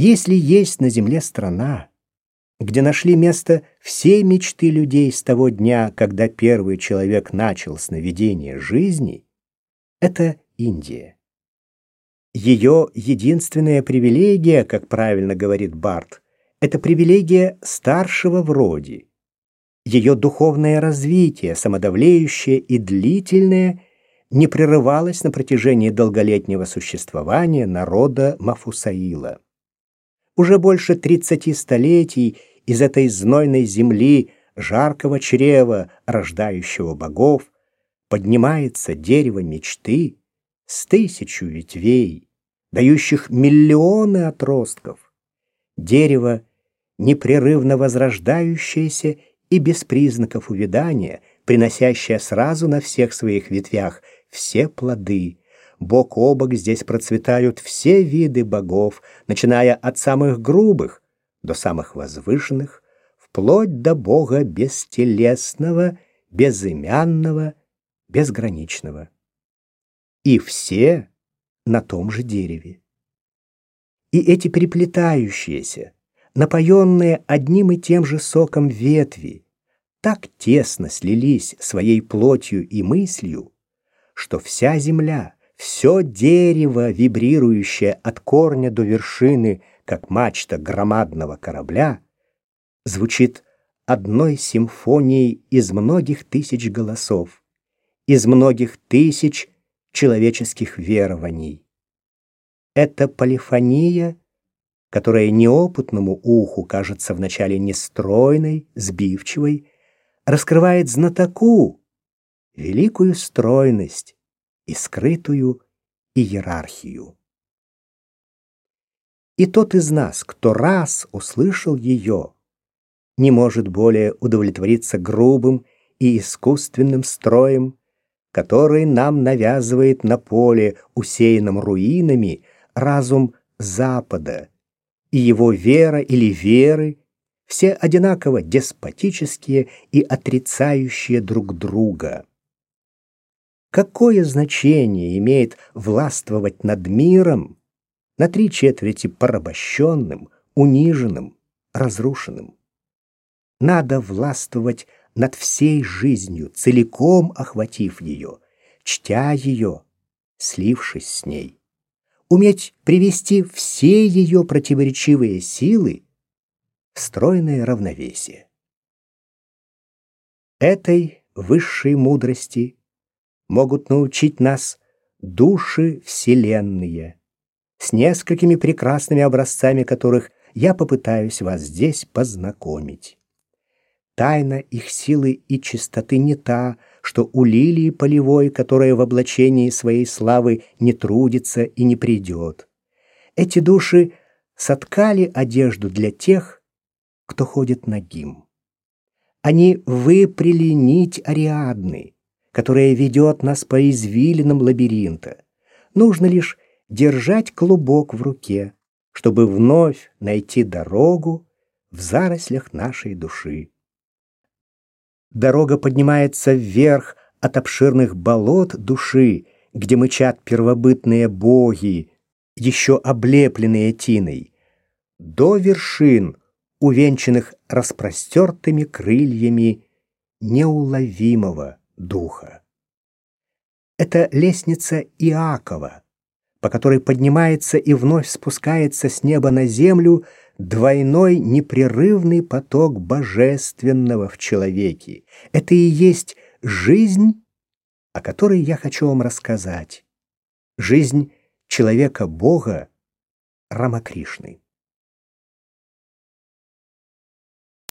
Если есть на земле страна, где нашли место все мечты людей с того дня, когда первый человек начал сновидение жизни, это Индия. Ее единственная привилегия, как правильно говорит Барт, это привилегия старшего в роде. Ее духовное развитие, самодавлеющее и длительное, не прерывалось на протяжении долголетнего существования народа Мафусаила. Уже больше 30 столетий из этой знойной земли, жаркого чрева, рождающего богов, поднимается дерево мечты с тысячу ветвей, дающих миллионы отростков. Дерево, непрерывно возрождающееся и без признаков увядания, приносящее сразу на всех своих ветвях все плоды. Бок о бок здесь процветают все виды богов, начиная от самых грубых до самых возвышенных, вплоть до Бога бестелесного, безымянного, безграничного. И все на том же дереве. И эти переплетающиеся, напоенные одним и тем же соком ветви, так тесно слились своей плотью и мыслью, что вся земля, все дерево, вибрирующее от корня до вершины, как мачта громадного корабля, звучит одной симфонией из многих тысяч голосов, из многих тысяч человеческих верований. Это полифония, которая неопытному уху кажется вначале нестройной, сбивчивой, раскрывает знатоку великую стройность и скрытую иерархию. И тот из нас, кто раз услышал ее, не может более удовлетвориться грубым и искусственным строем, который нам навязывает на поле, усеянном руинами, разум Запада, и его вера или веры, все одинаково деспотические и отрицающие друг друга. Какое значение имеет властвовать над миром, на три четверти порабощенным, униженным, разрушенным. Надо властвовать над всей жизнью, целиком охватив ее, чтя ее, слившись с ней. Уметь привести все ее противоречивые силы в стройное равновесие. Этой высшей мудрости могут научить нас души вселенные, с несколькими прекрасными образцами которых я попытаюсь вас здесь познакомить. Тайна их силы и чистоты не та, что у лилии полевой, которая в облачении своей славы не трудится и не придет. Эти души соткали одежду для тех, кто ходит нагим. Они выпряли нить Ариадны, которая ведет нас по извилинам лабиринта. Нужно лишь держать клубок в руке, чтобы вновь найти дорогу в зарослях нашей души. Дорога поднимается вверх от обширных болот души, где мычат первобытные боги, еще облепленные тиной, до вершин, увенчанных распростертыми крыльями неуловимого духа. Это лестница Иакова, по которой поднимается и вновь спускается с неба на землю двойной непрерывный поток божественного в человеке. Это и есть жизнь, о которой я хочу вам рассказать. Жизнь человека-бога Рамакришны.